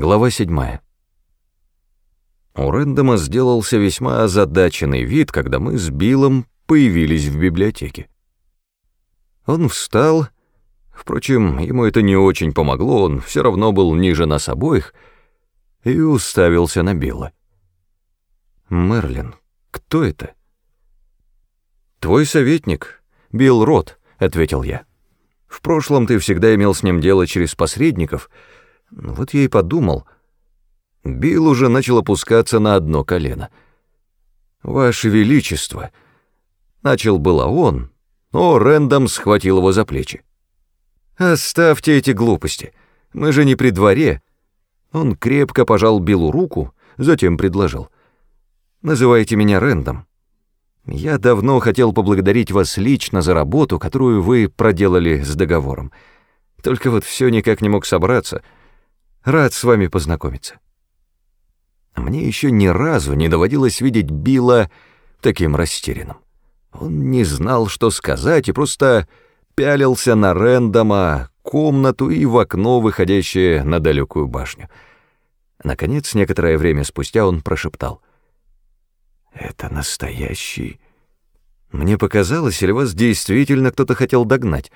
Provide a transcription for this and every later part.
Глава седьмая. У Рэндома сделался весьма озадаченный вид, когда мы с Биллом появились в библиотеке. Он встал, впрочем, ему это не очень помогло, он все равно был ниже нас обоих, и уставился на Билла. «Мерлин, кто это?» «Твой советник, Билл Рот», — ответил я. «В прошлом ты всегда имел с ним дело через посредников», — вот я и подумал. Билл уже начал опускаться на одно колено. «Ваше Величество!» Начал было он, но Рэндом схватил его за плечи. «Оставьте эти глупости, мы же не при дворе». Он крепко пожал Биллу руку, затем предложил. «Называйте меня Рэндом. Я давно хотел поблагодарить вас лично за работу, которую вы проделали с договором. Только вот все никак не мог собраться — Рад с вами познакомиться. Мне еще ни разу не доводилось видеть Билла таким растерянным. Он не знал, что сказать, и просто пялился на Рэндома, комнату и в окно, выходящее на далекую башню. Наконец, некоторое время спустя он прошептал. «Это настоящий...» «Мне показалось, или вас действительно кто-то хотел догнать?»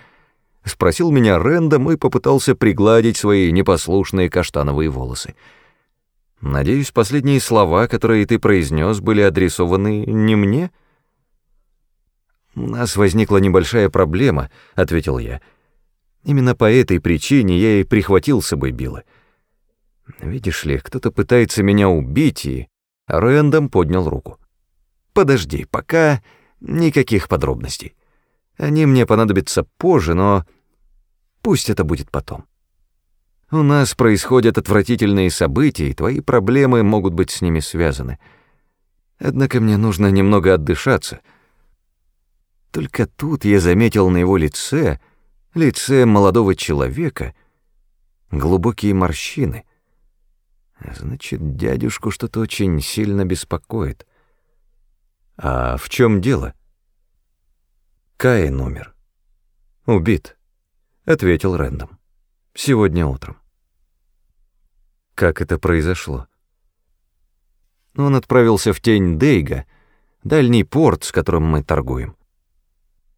Спросил меня Рэндом и попытался пригладить свои непослушные каштановые волосы. Надеюсь, последние слова, которые ты произнес, были адресованы не мне? У нас возникла небольшая проблема, ответил я. Именно по этой причине я и прихватил с собой Билла. Видишь ли, кто-то пытается меня убить, и Рэндом поднял руку. Подожди, пока никаких подробностей. Они мне понадобятся позже, но пусть это будет потом. У нас происходят отвратительные события, и твои проблемы могут быть с ними связаны. Однако мне нужно немного отдышаться. Только тут я заметил на его лице, лице молодого человека, глубокие морщины. Значит, дядюшку что-то очень сильно беспокоит. А в чем дело? — Каин умер. Убит, ответил Рэндом. Сегодня утром. Как это произошло? Он отправился в тень Дейга, дальний порт, с которым мы торгуем.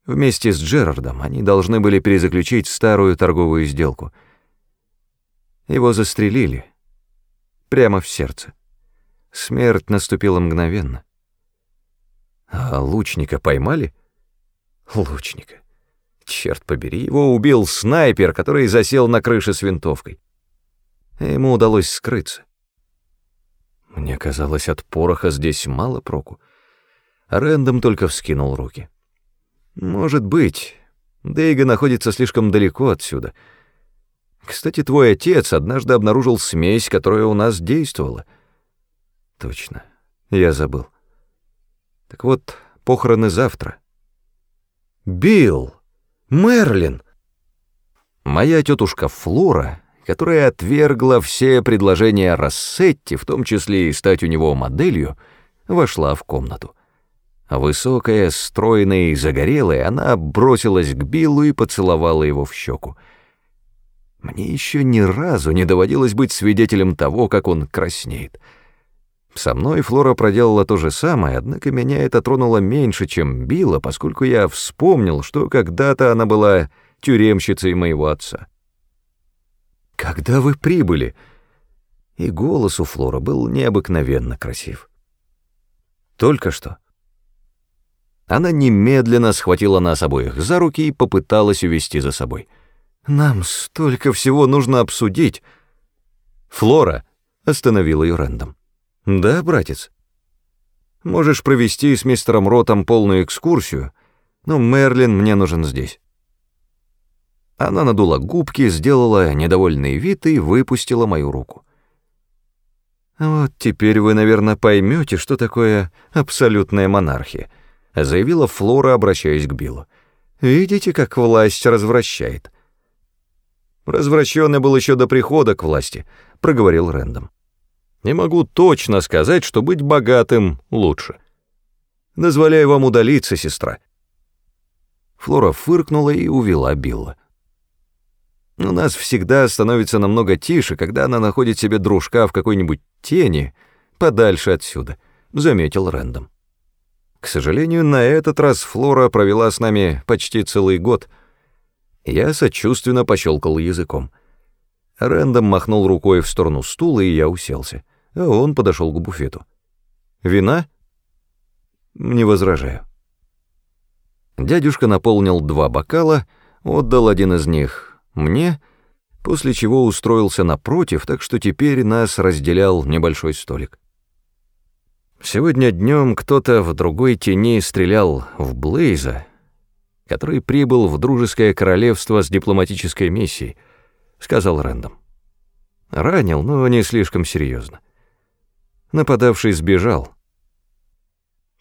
Вместе с Джерардом они должны были перезаключить старую торговую сделку. Его застрелили. Прямо в сердце. Смерть наступила мгновенно. А лучника поймали? — Лучника. Черт побери, его убил снайпер, который засел на крыше с винтовкой. Ему удалось скрыться. Мне казалось, от пороха здесь мало проку. Рэндом только вскинул руки. Может быть, Дейга находится слишком далеко отсюда. Кстати, твой отец однажды обнаружил смесь, которая у нас действовала. Точно, я забыл. Так вот, похороны завтра — Билл! Мерлин!» Моя тетушка Флора, которая отвергла все предложения Рассетти, в том числе и стать у него моделью, вошла в комнату. Высокая, стройная и загорелая, она бросилась к Биллу и поцеловала его в щеку. Мне еще ни разу не доводилось быть свидетелем того, как он краснеет — со мной Флора проделала то же самое, однако меня это тронуло меньше, чем било, поскольку я вспомнил, что когда-то она была тюремщицей моего отца. «Когда вы прибыли?» И голос у Флора был необыкновенно красив. «Только что». Она немедленно схватила нас обоих за руки и попыталась увести за собой. «Нам столько всего нужно обсудить!» «Флора!» — остановила ее Рэндом. «Да, братец. Можешь провести с мистером Ротом полную экскурсию, но Мерлин мне нужен здесь». Она надула губки, сделала недовольный вид и выпустила мою руку. «Вот теперь вы, наверное, поймете, что такое абсолютная монархия», заявила Флора, обращаясь к Биллу. «Видите, как власть развращает?» «Развращенный был еще до прихода к власти», — проговорил Рэндом. Не могу точно сказать, что быть богатым лучше. Дозволяю вам удалиться, сестра». Флора фыркнула и увела Билла. У нас всегда становится намного тише, когда она находит себе дружка в какой-нибудь тени, подальше отсюда», — заметил Рэндом. К сожалению, на этот раз Флора провела с нами почти целый год. Я сочувственно пощелкал языком. Рэндом махнул рукой в сторону стула, и я уселся. А он подошел к буфету. «Вина?» «Не возражаю». Дядюшка наполнил два бокала, отдал один из них мне, после чего устроился напротив, так что теперь нас разделял небольшой столик. Сегодня днем кто-то в другой тени стрелял в Блейза, который прибыл в дружеское королевство с дипломатической миссией, сказал Рэндом. Ранил, но не слишком серьезно. Нападавший сбежал.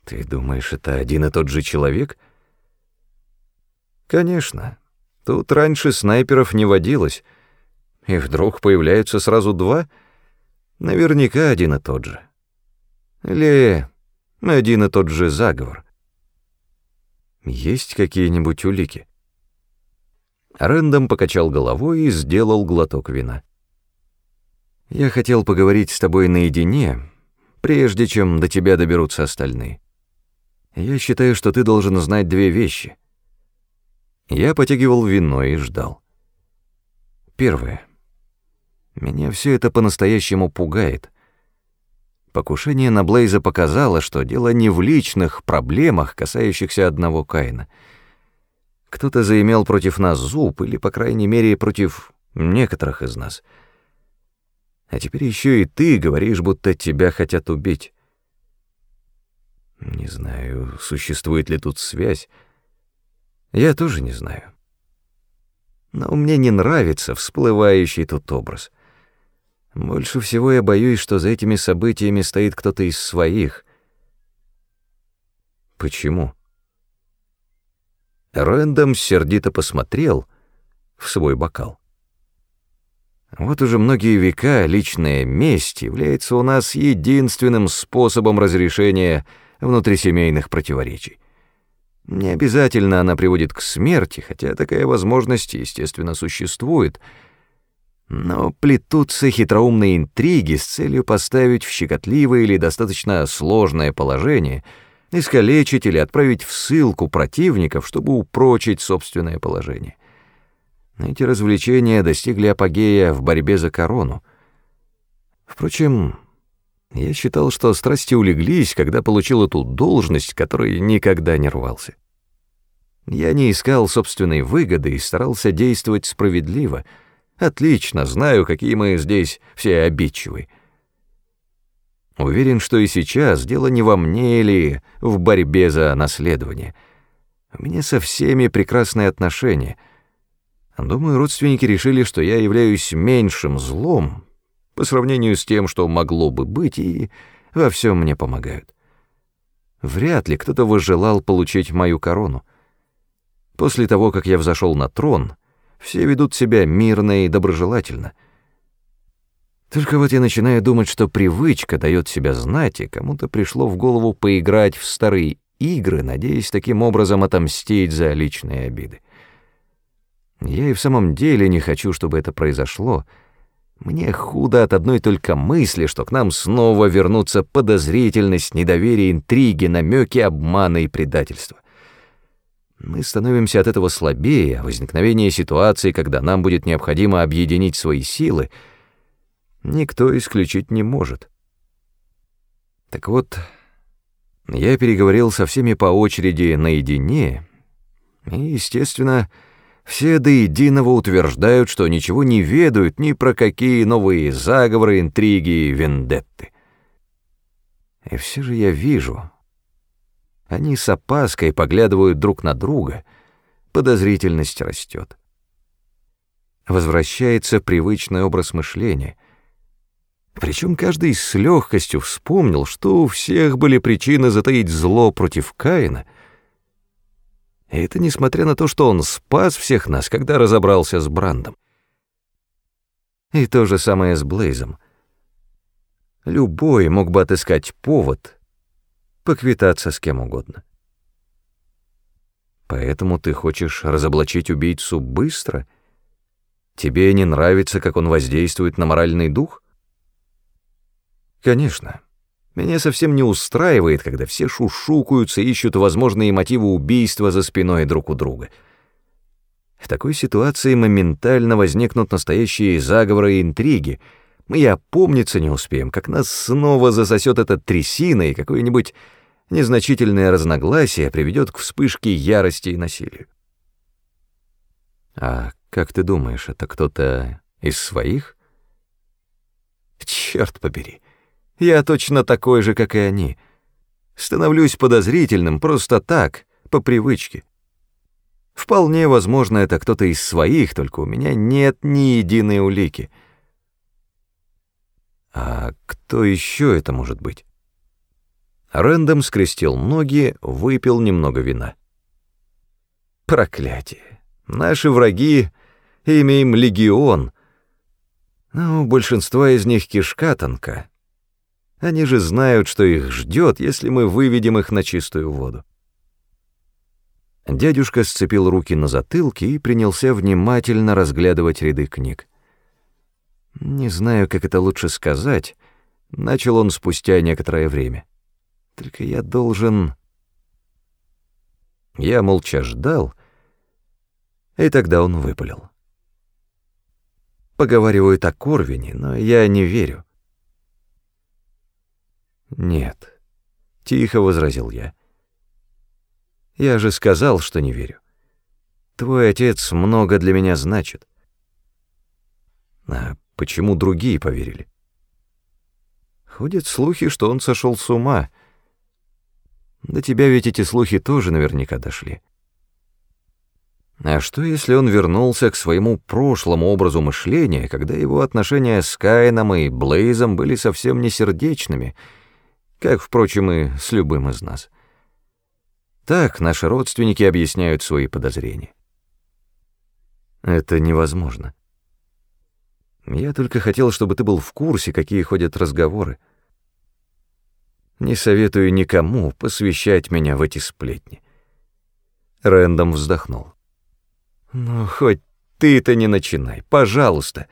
Ты думаешь, это один и тот же человек? Конечно. Тут раньше снайперов не водилось, и вдруг появляются сразу два, наверняка один и тот же. Или один и тот же заговор. Есть какие-нибудь улики? Рэндом покачал головой и сделал глоток вина. «Я хотел поговорить с тобой наедине, прежде чем до тебя доберутся остальные. Я считаю, что ты должен знать две вещи. Я потягивал вино и ждал. Первое. Меня все это по-настоящему пугает. Покушение на Блейза показало, что дело не в личных проблемах, касающихся одного Каина. Кто-то заимел против нас зуб, или, по крайней мере, против некоторых из нас — а теперь еще и ты говоришь, будто тебя хотят убить. Не знаю, существует ли тут связь. Я тоже не знаю. Но мне не нравится всплывающий тут образ. Больше всего я боюсь, что за этими событиями стоит кто-то из своих. Почему? Рэндом сердито посмотрел в свой бокал. Вот уже многие века личная месть является у нас единственным способом разрешения внутрисемейных противоречий. Не обязательно она приводит к смерти, хотя такая возможность, естественно, существует. Но плетутся хитроумные интриги с целью поставить в щекотливое или достаточно сложное положение, искалечить или отправить в ссылку противников, чтобы упрочить собственное положение. Эти развлечения достигли апогея в борьбе за корону. Впрочем, я считал, что страсти улеглись, когда получил эту должность, которой никогда не рвался. Я не искал собственной выгоды и старался действовать справедливо. Отлично знаю, какие мы здесь все обидчивы. Уверен, что и сейчас дело не во мне или в борьбе за наследование. У меня со всеми прекрасные отношения — Думаю, родственники решили, что я являюсь меньшим злом по сравнению с тем, что могло бы быть, и во всем мне помогают. Вряд ли кто-то возжелал получить мою корону. После того, как я взошел на трон, все ведут себя мирно и доброжелательно. Только вот я начинаю думать, что привычка дает себя знать, и кому-то пришло в голову поиграть в старые игры, надеясь таким образом отомстить за личные обиды. Я и в самом деле не хочу, чтобы это произошло. Мне худо от одной только мысли, что к нам снова вернутся подозрительность, недоверие, интриги, намеки, обманы и предательства. Мы становимся от этого слабее, а возникновение ситуации, когда нам будет необходимо объединить свои силы, никто исключить не может. Так вот, я переговорил со всеми по очереди наедине, и, естественно, все до единого утверждают, что ничего не ведают ни про какие новые заговоры, интриги и вендетты. И все же я вижу. Они с опаской поглядывают друг на друга, подозрительность растет. Возвращается привычный образ мышления. Причем каждый с легкостью вспомнил, что у всех были причины затаить зло против Каина — и это несмотря на то, что он спас всех нас, когда разобрался с Брандом. И то же самое с Блейзом. Любой мог бы отыскать повод поквитаться с кем угодно. Поэтому ты хочешь разоблачить убийцу быстро? Тебе не нравится, как он воздействует на моральный дух? Конечно. Меня совсем не устраивает, когда все шушукаются и ищут возможные мотивы убийства за спиной друг у друга. В такой ситуации моментально возникнут настоящие заговоры и интриги. Мы и опомниться не успеем, как нас снова засосет эта трясина, и какое-нибудь незначительное разногласие приведет к вспышке ярости и насилию. А как ты думаешь, это кто-то из своих? Черт побери, я точно такой же, как и они. Становлюсь подозрительным просто так, по привычке. Вполне возможно, это кто-то из своих, только у меня нет ни единой улики. А кто еще это может быть? Рэндом скрестил ноги, выпил немного вина. Проклятие. Наши враги, имеем легион. Но у большинства из них кишка тонка. Они же знают, что их ждет, если мы выведем их на чистую воду. Дядюшка сцепил руки на затылке и принялся внимательно разглядывать ряды книг. Не знаю, как это лучше сказать, начал он спустя некоторое время. Только я должен... Я молча ждал, и тогда он выпалил. Поговаривают о Корвине, но я не верю. Нет, тихо возразил я. Я же сказал, что не верю. Твой отец много для меня значит. А почему другие поверили? Ходят слухи, что он сошел с ума — до тебя ведь эти слухи тоже наверняка дошли. А что, если он вернулся к своему прошлому образу мышления, когда его отношения с Каином и Блейзом были совсем не сердечными, как, впрочем, и с любым из нас? Так наши родственники объясняют свои подозрения. Это невозможно. Я только хотел, чтобы ты был в курсе, какие ходят разговоры. Не советую никому посвящать меня в эти сплетни. Рэндом вздохнул. Ну, хоть ты-то не начинай, пожалуйста.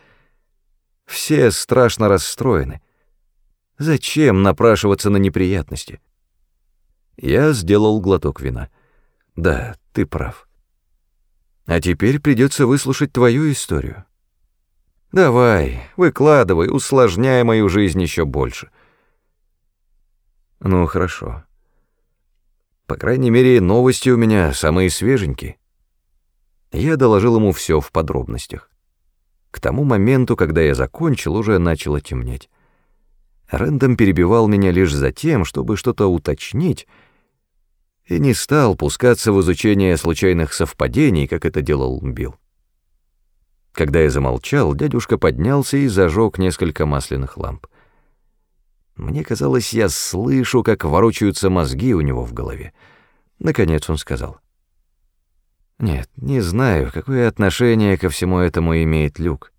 Все страшно расстроены. Зачем напрашиваться на неприятности? Я сделал глоток вина. Да, ты прав. А теперь придется выслушать твою историю. Давай, выкладывай, усложняй мою жизнь еще больше. — ну, хорошо. По крайней мере, новости у меня самые свеженькие. Я доложил ему все в подробностях. К тому моменту, когда я закончил, уже начало темнеть. Рэндом перебивал меня лишь за тем, чтобы что-то уточнить, и не стал пускаться в изучение случайных совпадений, как это делал Билл. Когда я замолчал, дядюшка поднялся и зажег несколько масляных ламп. Мне казалось, я слышу, как ворочаются мозги у него в голове. Наконец он сказал. «Нет, не знаю, какое отношение ко всему этому имеет Люк.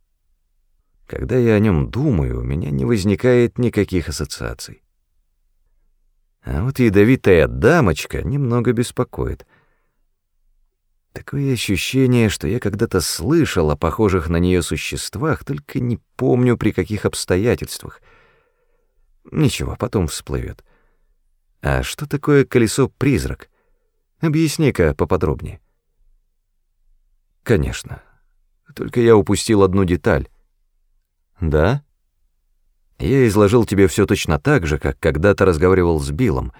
Когда я о нем думаю, у меня не возникает никаких ассоциаций. А вот ядовитая дамочка немного беспокоит. Такое ощущение, что я когда-то слышал о похожих на нее существах, только не помню при каких обстоятельствах — Ничего, потом всплывет. А что такое колесо-призрак? Объясни-ка поподробнее. Конечно. Только я упустил одну деталь. Да? Я изложил тебе все точно так же, как когда-то разговаривал с Биллом.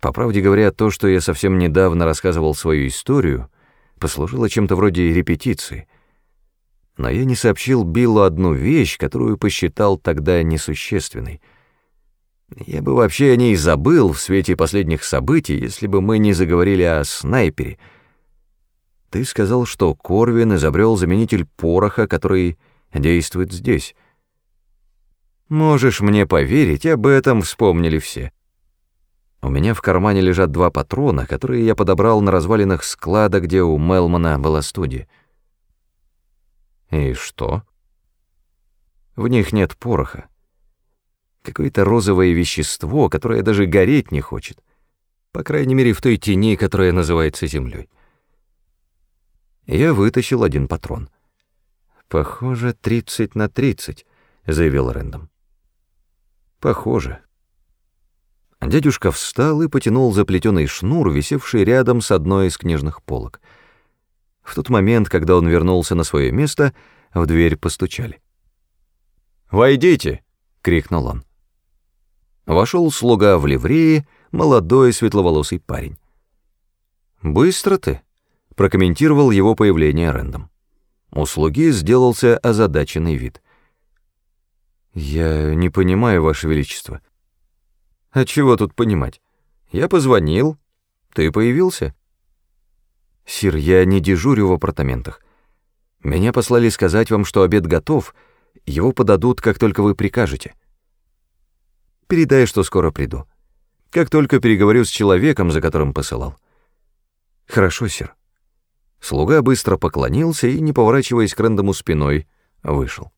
По правде говоря, то, что я совсем недавно рассказывал свою историю, послужило чем-то вроде репетиции. Но я не сообщил Биллу одну вещь, которую посчитал тогда несущественной — я бы вообще о ней забыл в свете последних событий, если бы мы не заговорили о снайпере. Ты сказал, что Корвин изобрел заменитель пороха, который действует здесь. Можешь мне поверить, об этом вспомнили все. У меня в кармане лежат два патрона, которые я подобрал на развалинах склада, где у Мелмана была студия. И что? В них нет пороха. Какое-то розовое вещество, которое даже гореть не хочет. По крайней мере, в той тени, которая называется землей. Я вытащил один патрон. «Похоже, тридцать на тридцать», — заявил Рэндом. «Похоже». Дядюшка встал и потянул заплетенный шнур, висевший рядом с одной из книжных полок. В тот момент, когда он вернулся на свое место, в дверь постучали. «Войдите!» — крикнул он. Вошел слуга в ливрее, молодой светловолосый парень. «Быстро ты», — прокомментировал его появление Рэндом. У слуги сделался озадаченный вид. «Я не понимаю, Ваше Величество». «А чего тут понимать? Я позвонил. Ты появился?» «Сир, я не дежурю в апартаментах. Меня послали сказать вам, что обед готов, его подадут, как только вы прикажете. Передай, что скоро приду. Как только переговорю с человеком, за которым посылал». «Хорошо, сир». Слуга быстро поклонился и, не поворачиваясь к Рэндому спиной, вышел.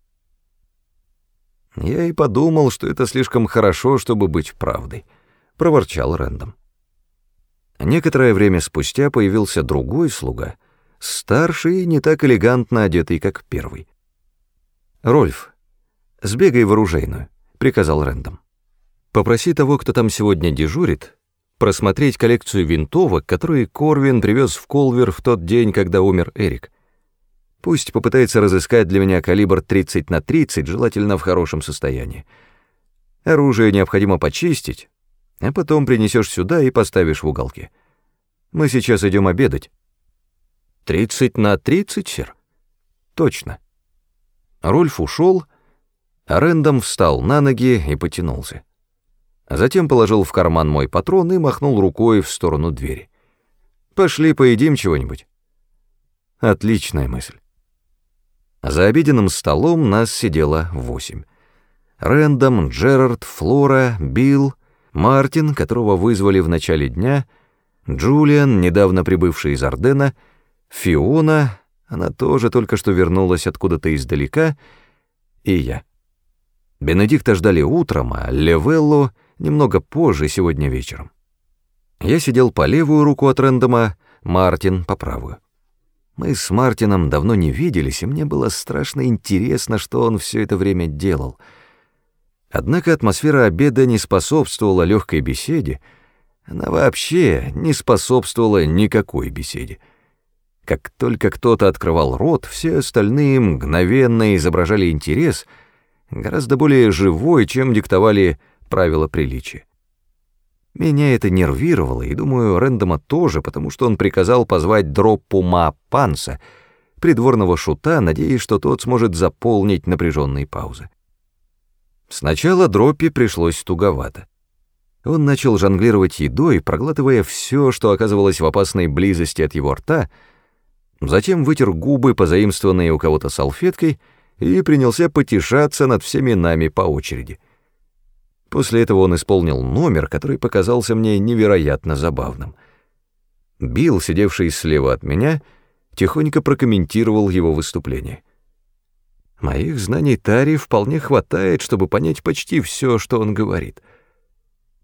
«Я и подумал, что это слишком хорошо, чтобы быть правдой», — проворчал Рэндом. Некоторое время спустя появился другой слуга, старший и не так элегантно одетый, как первый. «Рольф, сбегай в оружейную», — приказал Рэндом. «Попроси того, кто там сегодня дежурит, просмотреть коллекцию винтовок, которые Корвин привез в Колвер в тот день, когда умер Эрик. Пусть попытается разыскать для меня калибр 30 на 30, желательно в хорошем состоянии. Оружие необходимо почистить, а потом принесешь сюда и поставишь в уголке. Мы сейчас идем обедать. 30 на 30, сир? Точно. Рольф ушел, а Рэндом встал на ноги и потянулся. Затем положил в карман мой патрон и махнул рукой в сторону двери. «Пошли поедим чего-нибудь». Отличная мысль. За обеденным столом нас сидело восемь. Рэндом, Джерард, Флора, Билл, Мартин, которого вызвали в начале дня, Джулиан, недавно прибывший из Ордена, Фиона, она тоже только что вернулась откуда-то издалека, и я. Бенедикта ждали утром, а Левелло немного позже сегодня вечером. Я сидел по левую руку от Рэндома, Мартин по правую. Мы с Мартином давно не виделись, и мне было страшно интересно, что он все это время делал. Однако атмосфера обеда не способствовала легкой беседе, она вообще не способствовала никакой беседе. Как только кто-то открывал рот, все остальные мгновенно изображали интерес, гораздо более живой, чем диктовали правила приличия. Меня это нервировало, и, думаю, Рэндома тоже, потому что он приказал позвать Дроппу Ма Панса, придворного шута, надеясь, что тот сможет заполнить напряженные паузы. Сначала Дроппе пришлось туговато. Он начал жонглировать едой, проглатывая все, что оказывалось в опасной близости от его рта, затем вытер губы, позаимствованные у кого-то салфеткой, и принялся потешаться над всеми нами по очереди — После этого он исполнил номер, который показался мне невероятно забавным. Билл, сидевший слева от меня, тихонько прокомментировал его выступление. Моих знаний Тари вполне хватает, чтобы понять почти все, что он говорит.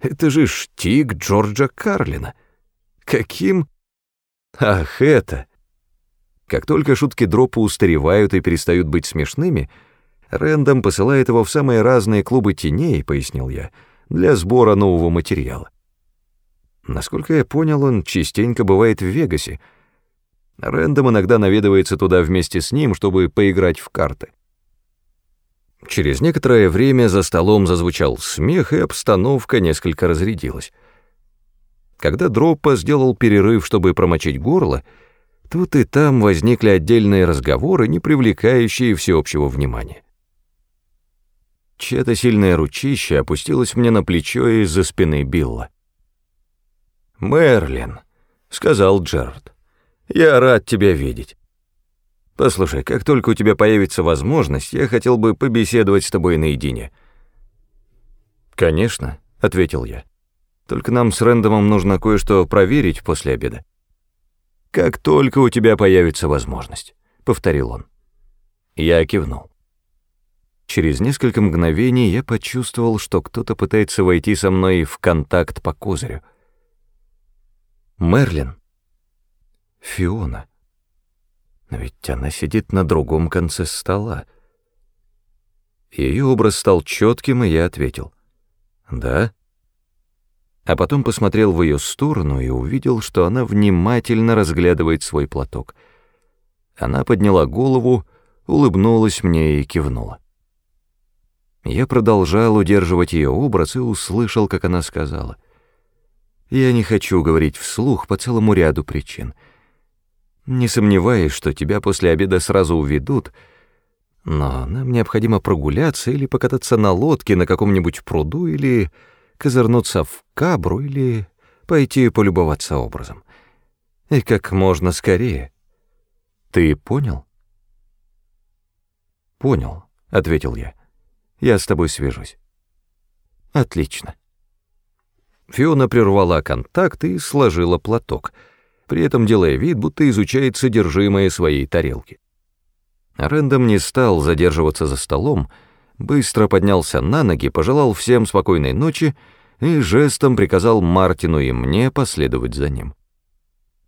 Это же штик Джорджа Карлина. Каким? Ах, это! Как только шутки дропа устаревают и перестают быть смешными — Рэндом посылает его в самые разные клубы теней, пояснил я, для сбора нового материала. Насколько я понял, он частенько бывает в Вегасе. Рэндом иногда наведывается туда вместе с ним, чтобы поиграть в карты. Через некоторое время за столом зазвучал смех, и обстановка несколько разрядилась. Когда Дроппа сделал перерыв, чтобы промочить горло, тут и там возникли отдельные разговоры, не привлекающие всеобщего внимания. Чья-то сильная ручища опустилась мне на плечо из-за спины Билла. «Мерлин», — сказал Джерард, — «я рад тебя видеть. Послушай, как только у тебя появится возможность, я хотел бы побеседовать с тобой наедине». «Конечно», — ответил я. «Только нам с Рэндомом нужно кое-что проверить после обеда». «Как только у тебя появится возможность», — повторил он. Я кивнул. Через несколько мгновений я почувствовал, что кто-то пытается войти со мной в контакт по козырю. Мерлин. Фиона. Но ведь она сидит на другом конце стола. Ее образ стал четким, и я ответил. «Да?» А потом посмотрел в ее сторону и увидел, что она внимательно разглядывает свой платок. Она подняла голову, улыбнулась мне и кивнула. Я продолжал удерживать ее образ и услышал, как она сказала. «Я не хочу говорить вслух по целому ряду причин. Не сомневаюсь, что тебя после обеда сразу уведут, но нам необходимо прогуляться или покататься на лодке на каком-нибудь пруду или козырнуться в кабру или пойти полюбоваться образом. И как можно скорее. Ты понял?» «Понял», — ответил я. Я с тобой свяжусь». «Отлично». Фиона прервала контакт и сложила платок, при этом делая вид, будто изучает содержимое своей тарелки. Рэндом не стал задерживаться за столом, быстро поднялся на ноги, пожелал всем спокойной ночи и жестом приказал Мартину и мне последовать за ним.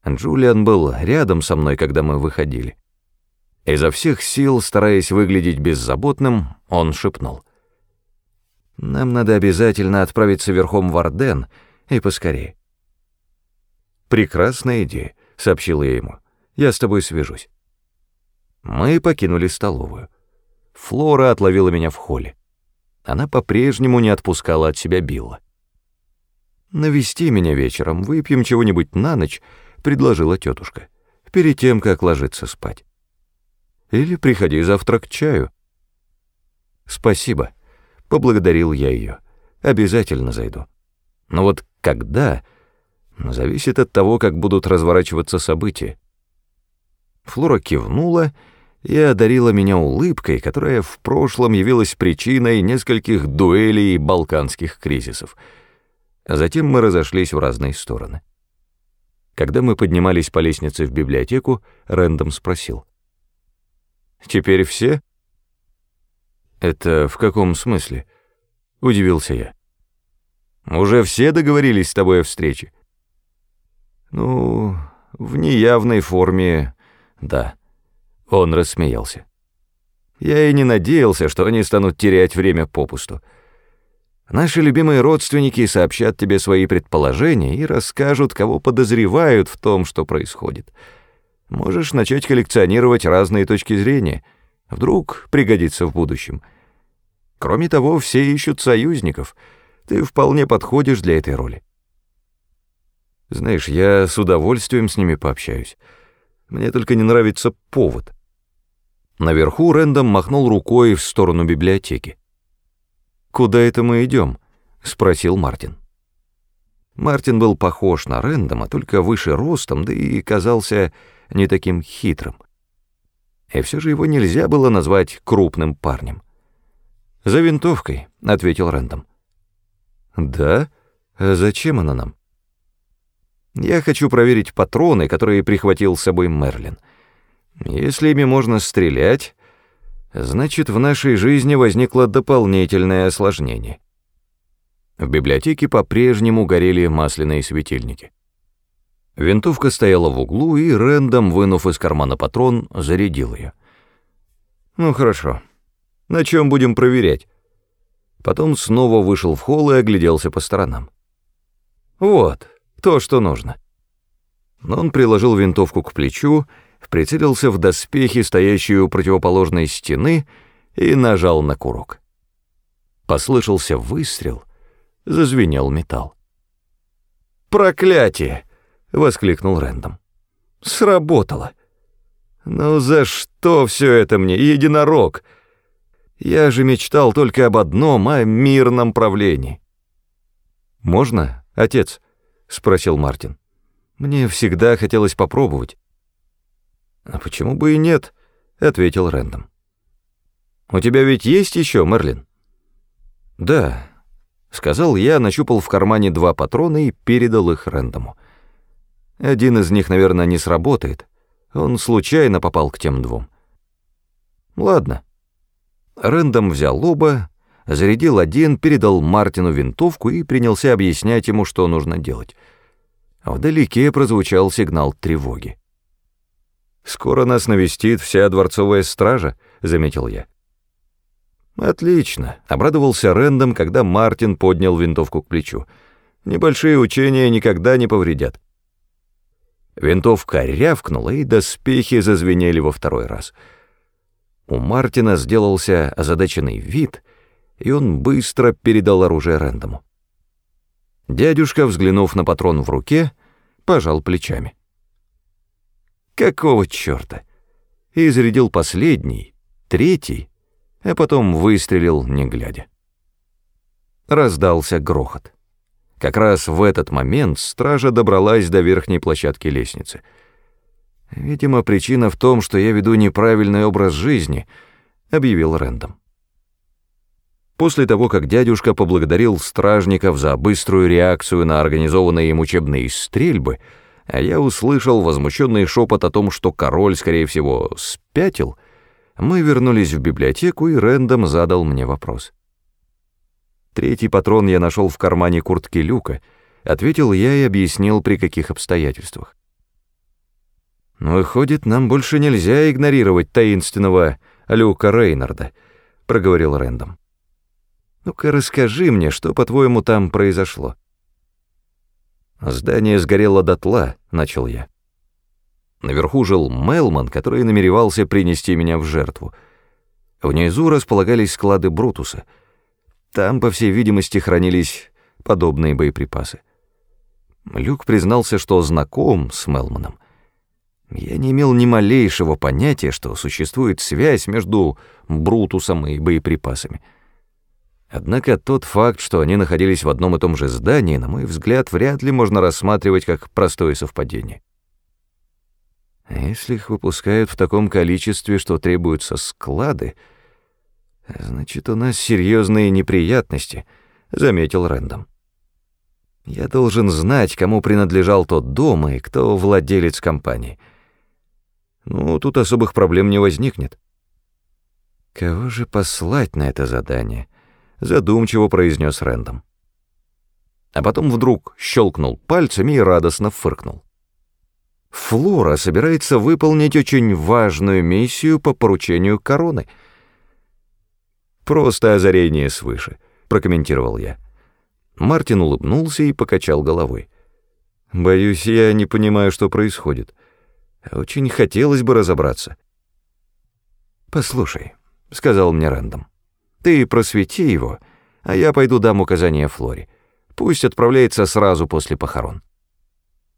Джулиан был рядом со мной, когда мы выходили. Изо всех сил, стараясь выглядеть беззаботным, он шепнул. «Нам надо обязательно отправиться верхом в Орден, и поскорее». «Прекрасная идея», — сообщил я ему. «Я с тобой свяжусь». Мы покинули столовую. Флора отловила меня в холле. Она по-прежнему не отпускала от себя Билла. «Навести меня вечером, выпьем чего-нибудь на ночь», — предложила тетушка, перед тем, как ложиться спать. Или приходи завтра к чаю». «Спасибо», — поблагодарил я ее. «Обязательно зайду». Но вот когда, зависит от того, как будут разворачиваться события. Флора кивнула и одарила меня улыбкой, которая в прошлом явилась причиной нескольких дуэлей и балканских кризисов. Затем мы разошлись в разные стороны. Когда мы поднимались по лестнице в библиотеку, Рэндом спросил. Теперь все? Это в каком смысле? Удивился я. Уже все договорились с тобой о встрече? Ну, в неявной форме, да. Он рассмеялся. Я и не надеялся, что они станут терять время попусту. Наши любимые родственники сообщат тебе свои предположения и расскажут, кого подозревают в том, что происходит. Можешь начать коллекционировать разные точки зрения. Вдруг пригодится в будущем. Кроме того, все ищут союзников. Ты вполне подходишь для этой роли. Знаешь, я с удовольствием с ними пообщаюсь. Мне только не нравится повод. Наверху Рэндом махнул рукой в сторону библиотеки. «Куда это мы идем?» — спросил Мартин. Мартин был похож на Рэндома, только выше ростом, да и казался не таким хитрым. И все же его нельзя было назвать крупным парнем. «За винтовкой», — ответил Рэндом. «Да? Зачем она нам?» «Я хочу проверить патроны, которые прихватил с собой Мерлин. Если ими можно стрелять, значит, в нашей жизни возникло дополнительное осложнение». В библиотеке по-прежнему горели масляные светильники. Винтовка стояла в углу, и Рэндом, вынув из кармана патрон, зарядил ее. «Ну хорошо. На чем будем проверять?» Потом снова вышел в холл и огляделся по сторонам. «Вот, то, что нужно». Но он приложил винтовку к плечу, прицелился в доспехи, стоящие у противоположной стены, и нажал на курок. Послышался выстрел, зазвенел металл. «Проклятие!» Воскликнул Рэндом. Сработало. Ну за что все это мне, единорог? Я же мечтал только об одном, о мирном правлении. Можно, отец? спросил Мартин. Мне всегда хотелось попробовать. А почему бы и нет? ответил Рэндом. У тебя ведь есть еще, Мерлин? Да, сказал я, нащупал в кармане два патрона и передал их Рэндому. Один из них, наверное, не сработает. Он случайно попал к тем двум. Ладно. Рэндом взял оба, зарядил один, передал Мартину винтовку и принялся объяснять ему, что нужно делать. Вдалеке прозвучал сигнал тревоги. «Скоро нас навестит вся дворцовая стража», — заметил я. «Отлично», — обрадовался Рэндом, когда Мартин поднял винтовку к плечу. «Небольшие учения никогда не повредят». Винтовка рявкнула, и доспехи зазвенели во второй раз. У Мартина сделался озадаченный вид, и он быстро передал оружие Рэндому. Дядюшка, взглянув на патрон в руке, пожал плечами. «Какого чёрта?» И зарядил последний, третий, а потом выстрелил, не глядя. Раздался грохот. Как раз в этот момент стража добралась до верхней площадки лестницы. «Видимо, причина в том, что я веду неправильный образ жизни», — объявил Рэндом. После того, как дядюшка поблагодарил стражников за быструю реакцию на организованные им учебные стрельбы, а я услышал возмущенный шепот о том, что король, скорее всего, спятил, мы вернулись в библиотеку, и Рэндом задал мне вопрос. Третий патрон я нашел в кармане куртки Люка, ответил я и объяснил, при каких обстоятельствах. «Выходит, нам больше нельзя игнорировать таинственного Люка Рейнарда», — проговорил Рэндом. «Ну-ка расскажи мне, что, по-твоему, там произошло?» «Здание сгорело дотла», — начал я. Наверху жил Мелман, который намеревался принести меня в жертву. Внизу располагались склады Брутуса — там, по всей видимости, хранились подобные боеприпасы. Люк признался, что знаком с Мелманом. Я не имел ни малейшего понятия, что существует связь между Брутусом и боеприпасами. Однако тот факт, что они находились в одном и том же здании, на мой взгляд, вряд ли можно рассматривать как простое совпадение. Если их выпускают в таком количестве, что требуются склады, «Значит, у нас серьезные неприятности», — заметил Рэндом. «Я должен знать, кому принадлежал тот дом и кто владелец компании. Ну, тут особых проблем не возникнет». «Кого же послать на это задание?» — задумчиво произнес Рэндом. А потом вдруг щелкнул пальцами и радостно фыркнул. «Флора собирается выполнить очень важную миссию по поручению короны», — «Просто озарение свыше», — прокомментировал я. Мартин улыбнулся и покачал головой. «Боюсь, я не понимаю, что происходит. Очень хотелось бы разобраться». «Послушай», — сказал мне Рэндом, — «ты просвети его, а я пойду дам указания Флоре. Пусть отправляется сразу после похорон».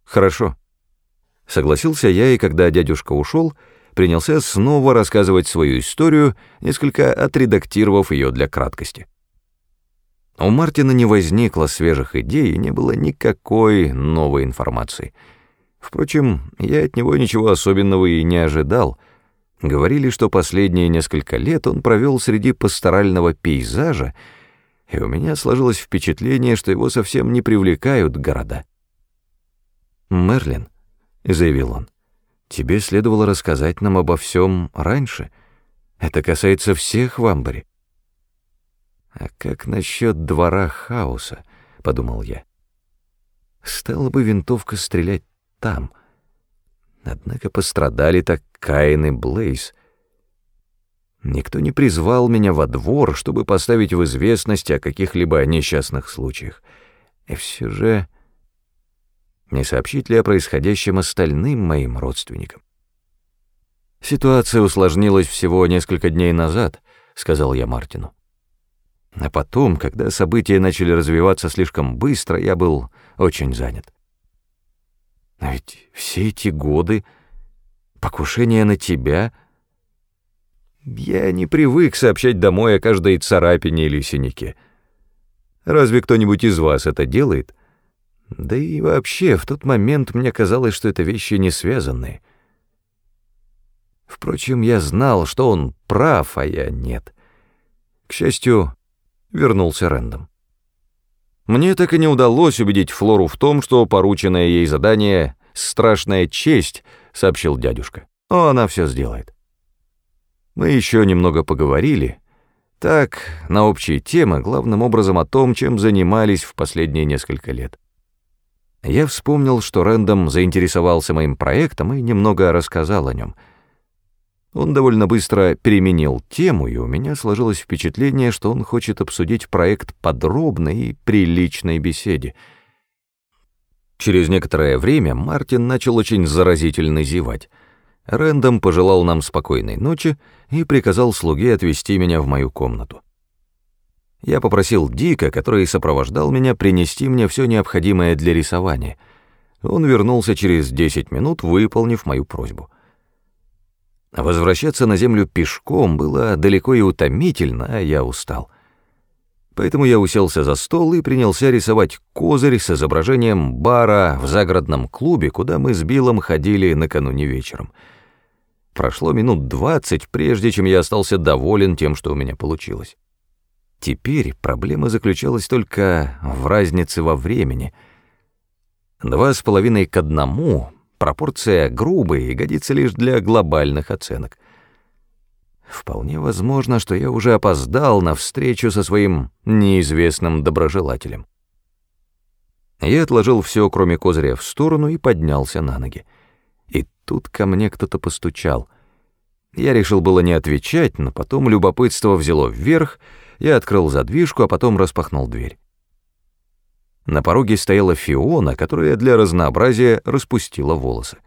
«Хорошо». Согласился я, и когда дядюшка ушел, — принялся снова рассказывать свою историю, несколько отредактировав ее для краткости. У Мартина не возникло свежих идей и не было никакой новой информации. Впрочем, я от него ничего особенного и не ожидал. Говорили, что последние несколько лет он провел среди пасторального пейзажа, и у меня сложилось впечатление, что его совсем не привлекают города. «Мерлин», — заявил он, Тебе следовало рассказать нам обо всем раньше. Это касается всех в Амбаре. А как насчет двора хаоса, подумал я. Стала бы винтовка стрелять там. Однако пострадали так Каин и Блейз. Никто не призвал меня во двор, чтобы поставить в известность о каких-либо несчастных случаях. И все же не сообщить ли о происходящем остальным моим родственникам. «Ситуация усложнилась всего несколько дней назад», — сказал я Мартину. А потом, когда события начали развиваться слишком быстро, я был очень занят. Но ведь все эти годы покушение на тебя... Я не привык сообщать домой о каждой царапине или синяке. Разве кто-нибудь из вас это делает?» Да и вообще, в тот момент мне казалось, что это вещи не связанные. Впрочем, я знал, что он прав, а я нет. К счастью, вернулся Рэндом. Мне так и не удалось убедить Флору в том, что порученное ей задание — страшная честь, — сообщил дядюшка. Но она все сделает. Мы еще немного поговорили. Так, на общие темы, главным образом о том, чем занимались в последние несколько лет. Я вспомнил, что Рэндом заинтересовался моим проектом и немного рассказал о нем. Он довольно быстро переменил тему, и у меня сложилось впечатление, что он хочет обсудить проект подробно и при личной беседе. Через некоторое время Мартин начал очень заразительно зевать. Рэндом пожелал нам спокойной ночи и приказал слуге отвезти меня в мою комнату. Я попросил Дика, который сопровождал меня, принести мне все необходимое для рисования. Он вернулся через 10 минут, выполнив мою просьбу. Возвращаться на землю пешком было далеко и утомительно, а я устал. Поэтому я уселся за стол и принялся рисовать козырь с изображением бара в загородном клубе, куда мы с Биллом ходили накануне вечером. Прошло минут двадцать, прежде чем я остался доволен тем, что у меня получилось. Теперь проблема заключалась только в разнице во времени. Два с половиной к одному — пропорция грубая и годится лишь для глобальных оценок. Вполне возможно, что я уже опоздал на встречу со своим неизвестным доброжелателем. Я отложил все, кроме козыря, в сторону и поднялся на ноги. И тут ко мне кто-то постучал. Я решил было не отвечать, но потом любопытство взяло вверх — я открыл задвижку, а потом распахнул дверь. На пороге стояла Фиона, которая для разнообразия распустила волосы.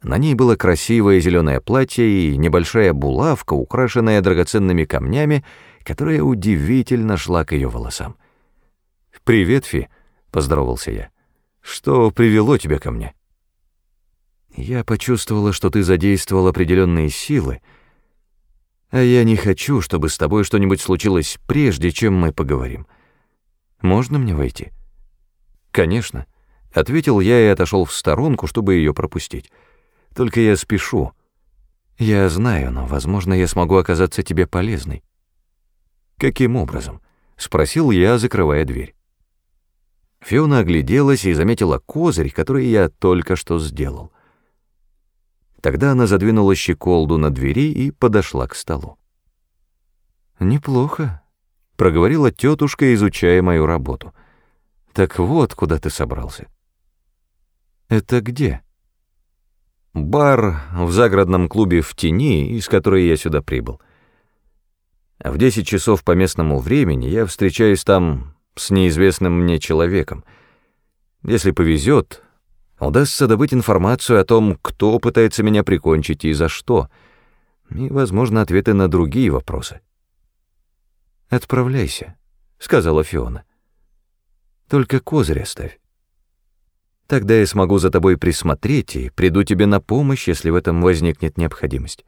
На ней было красивое зеленое платье и небольшая булавка, украшенная драгоценными камнями, которая удивительно шла к ее волосам. «Привет, Фи», — поздоровался я. «Что привело тебя ко мне?» «Я почувствовала, что ты задействовал определенные силы», а я не хочу, чтобы с тобой что-нибудь случилось прежде, чем мы поговорим. Можно мне войти? Конечно, ответил я и отошел в сторонку, чтобы ее пропустить. Только я спешу. Я знаю, но, возможно, я смогу оказаться тебе полезной. Каким образом? спросил я, закрывая дверь. Фиона огляделась и заметила козырь, который я только что сделал. Тогда она задвинула щеколду на двери и подошла к столу. «Неплохо», — проговорила тетушка, изучая мою работу. «Так вот, куда ты собрался». «Это где?» «Бар в загородном клубе в тени, из которой я сюда прибыл. В десять часов по местному времени я встречаюсь там с неизвестным мне человеком. Если повезет, удастся добыть информацию о том, кто пытается меня прикончить и за что, и, возможно, ответы на другие вопросы. «Отправляйся», — сказала Фиона. «Только козырь оставь. Тогда я смогу за тобой присмотреть и приду тебе на помощь, если в этом возникнет необходимость».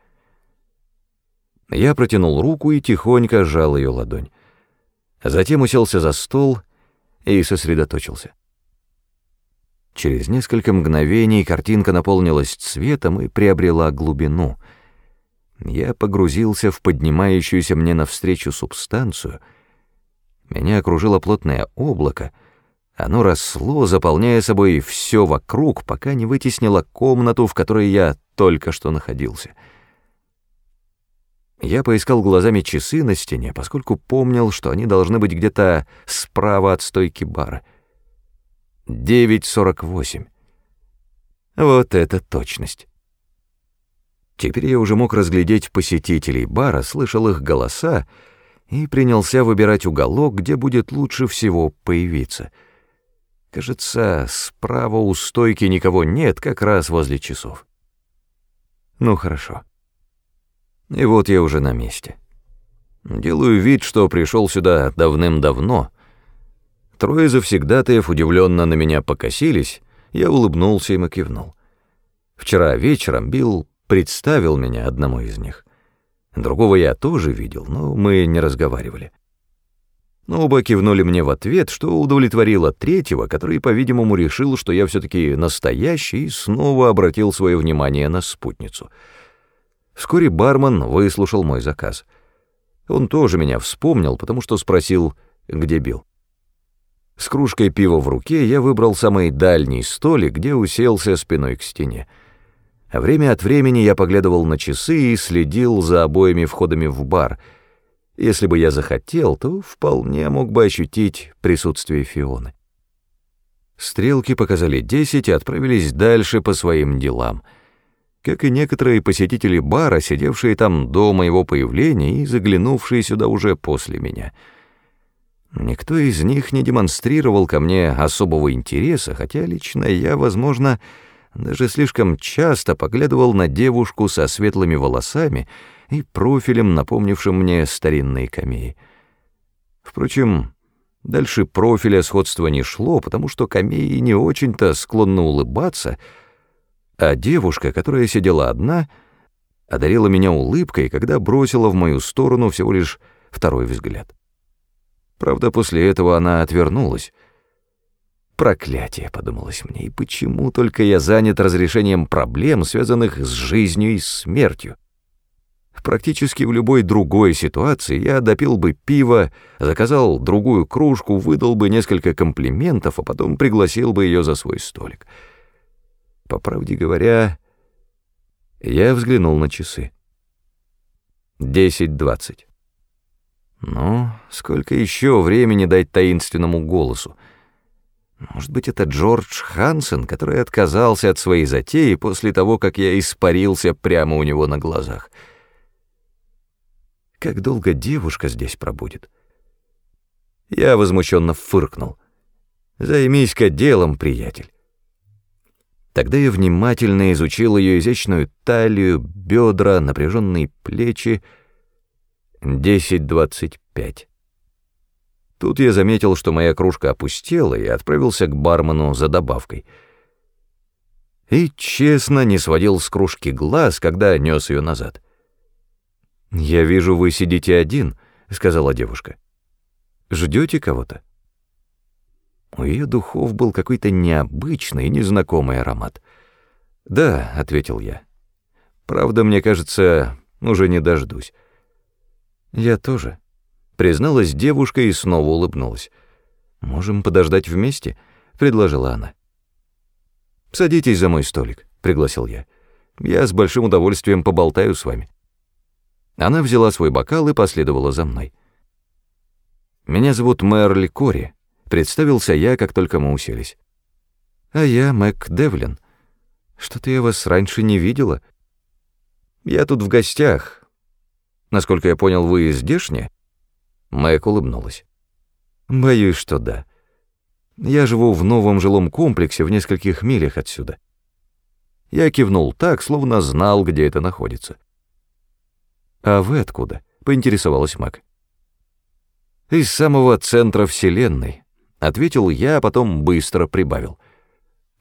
Я протянул руку и тихонько сжал ее ладонь. Затем уселся за стол и сосредоточился. Через несколько мгновений картинка наполнилась цветом и приобрела глубину. Я погрузился в поднимающуюся мне навстречу субстанцию. Меня окружило плотное облако. Оно росло, заполняя собой все вокруг, пока не вытеснило комнату, в которой я только что находился. Я поискал глазами часы на стене, поскольку помнил, что они должны быть где-то справа от стойки бара — 9.48. Вот это точность. Теперь я уже мог разглядеть посетителей бара, слышал их голоса и принялся выбирать уголок, где будет лучше всего появиться. Кажется, справа у стойки никого нет, как раз возле часов. Ну хорошо. И вот я уже на месте. Делаю вид, что пришел сюда давным-давно — Трое завсегдатаев удивленно на меня покосились, я улыбнулся им и кивнул. Вчера вечером Билл представил меня одному из них. Другого я тоже видел, но мы не разговаривали. Но оба кивнули мне в ответ, что удовлетворило третьего, который, по-видимому, решил, что я все-таки настоящий, и снова обратил свое внимание на спутницу. Вскоре бармен выслушал мой заказ. Он тоже меня вспомнил, потому что спросил, где Билл. С кружкой пива в руке я выбрал самый дальний столик, где уселся спиной к стене. А время от времени я поглядывал на часы и следил за обоими входами в бар. Если бы я захотел, то вполне мог бы ощутить присутствие Фионы. Стрелки показали десять и отправились дальше по своим делам, как и некоторые посетители бара, сидевшие там до моего появления и заглянувшие сюда уже после меня. Никто из них не демонстрировал ко мне особого интереса, хотя лично я, возможно, даже слишком часто поглядывал на девушку со светлыми волосами и профилем, напомнившим мне старинные камеи. Впрочем, дальше профиля сходства не шло, потому что камеи не очень-то склонны улыбаться, а девушка, которая сидела одна, одарила меня улыбкой, когда бросила в мою сторону всего лишь второй взгляд. Правда, после этого она отвернулась, Проклятие, подумалось мне, и почему только я занят разрешением проблем, связанных с жизнью и смертью? Практически в любой другой ситуации я допил бы пиво, заказал другую кружку, выдал бы несколько комплиментов, а потом пригласил бы ее за свой столик. По правде говоря, я взглянул на часы. Десять двадцать. Ну, сколько еще времени дать таинственному голосу? Может быть, это Джордж Хансен, который отказался от своей затеи после того, как я испарился прямо у него на глазах. Как долго девушка здесь пробудет? Я возмущенно фыркнул. Займись-ка делом, приятель. Тогда я внимательно изучил ее изящную талию, бедра, напряженные плечи. Десять двадцать пять. Тут я заметил, что моя кружка опустела, и отправился к бармену за добавкой. И честно не сводил с кружки глаз, когда нес ее назад. «Я вижу, вы сидите один», — сказала девушка. «Ждете кого-то?» У ее духов был какой-то необычный незнакомый аромат. «Да», — ответил я. «Правда, мне кажется, уже не дождусь». «Я тоже», призналась девушка и снова улыбнулась. «Можем подождать вместе?» — предложила она. «Садитесь за мой столик», — пригласил я. «Я с большим удовольствием поболтаю с вами». Она взяла свой бокал и последовала за мной. «Меня зовут Мерли Кори», — представился я, как только мы уселись. «А я Мэг Девлин. Что-то я вас раньше не видела. Я тут в гостях. Насколько я понял, вы здешняя?» Майк улыбнулась. «Боюсь, что да. Я живу в новом жилом комплексе в нескольких милях отсюда». Я кивнул так, словно знал, где это находится. «А вы откуда?» — поинтересовалась Мак. «Из самого центра Вселенной», — ответил я, а потом быстро прибавил.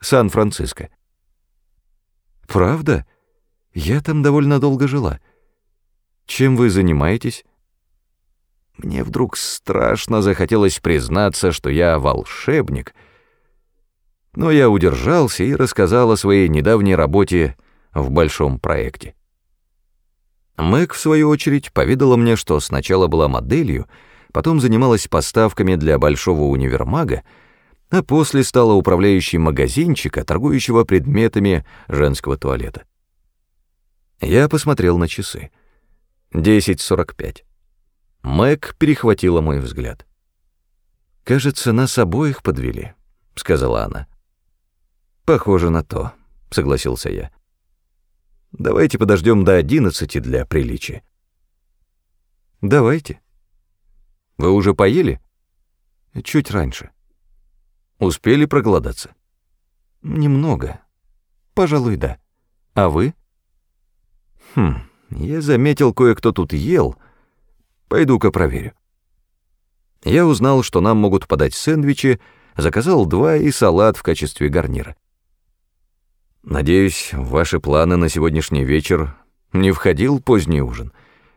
«Сан-Франциско». «Правда? Я там довольно долго жила. Чем вы занимаетесь?» Мне вдруг страшно захотелось признаться, что я волшебник, но я удержался и рассказал о своей недавней работе в большом проекте. Мэг, в свою очередь, поведала мне, что сначала была моделью, потом занималась поставками для большого универмага, а после стала управляющей магазинчика, торгующего предметами женского туалета. Я посмотрел на часы. 10.45. Мэг перехватила мой взгляд. «Кажется, нас обоих подвели», — сказала она. «Похоже на то», — согласился я. «Давайте подождем до одиннадцати для приличия». «Давайте». «Вы уже поели?» «Чуть раньше». «Успели проголодаться?» «Немного. Пожалуй, да. А вы?» «Хм, я заметил, кое-кто тут ел», — Пойду-ка проверю. Я узнал, что нам могут подать сэндвичи, заказал два и салат в качестве гарнира. Надеюсь, в ваши планы на сегодняшний вечер не входил поздний ужин,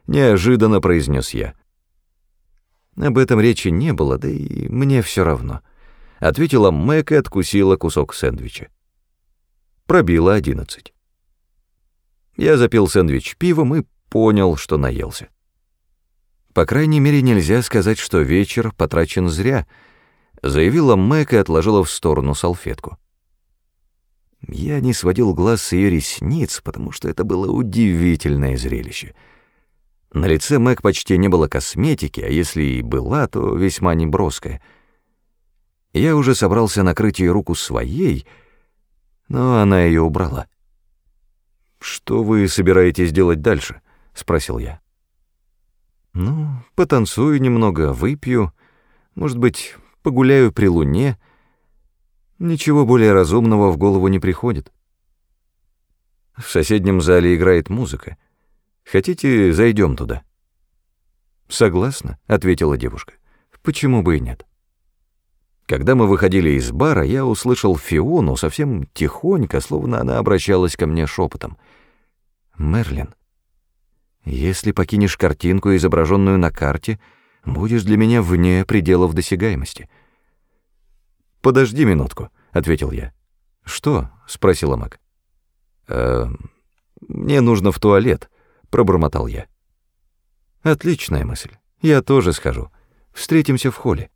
неожиданно произнес я. Об этом речи не было, да и мне все равно, ответила Мэг и откусила кусок сэндвича. Пробило одиннадцать. Я запил сэндвич пивом и понял, что наелся. По крайней мере, нельзя сказать, что вечер потрачен зря, заявила Мэг и отложила в сторону салфетку. Я не сводил глаз с ее ресниц, потому что это было удивительное зрелище. На лице Мэг почти не было косметики, а если и была, то весьма неброская. Я уже собрался накрыть ей руку своей, но она ее убрала. «Что вы собираетесь делать дальше?» — спросил я. «Ну, потанцую немного, выпью, может быть, погуляю при луне. Ничего более разумного в голову не приходит». В соседнем зале играет музыка. Хотите, зайдем туда?» «Согласна», — ответила девушка. «Почему бы и нет?» Когда мы выходили из бара, я услышал Фиону совсем тихонько, словно она обращалась ко мне шепотом. «Мерлин, если покинешь картинку, изображенную на карте, будешь для меня вне пределов досягаемости». «Подожди минутку», — ответил я. «Что?» — спросила Мак. «Э, «Мне нужно в туалет», — пробормотал я. «Отличная мысль. Я тоже схожу. Встретимся в холле».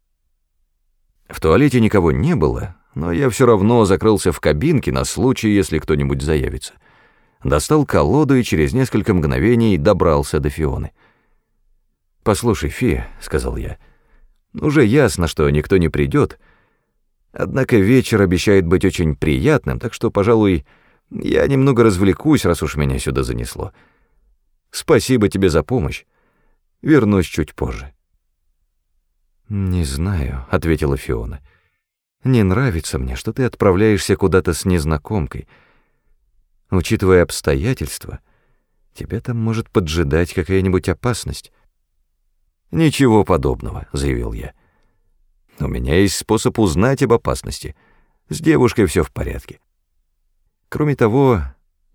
В туалете никого не было, но я все равно закрылся в кабинке на случай, если кто-нибудь заявится. Достал колоду и через несколько мгновений добрался до Фионы. «Послушай, Фи», — сказал я, — «уже ясно, что никто не придет. Однако вечер обещает быть очень приятным, так что, пожалуй, я немного развлекусь, раз уж меня сюда занесло. Спасибо тебе за помощь. Вернусь чуть позже». «Не знаю», — ответила Фиона. «Не нравится мне, что ты отправляешься куда-то с незнакомкой. Учитывая обстоятельства, тебя там может поджидать какая-нибудь опасность». «Ничего подобного», — заявил я. «У меня есть способ узнать об опасности. С девушкой все в порядке. Кроме того,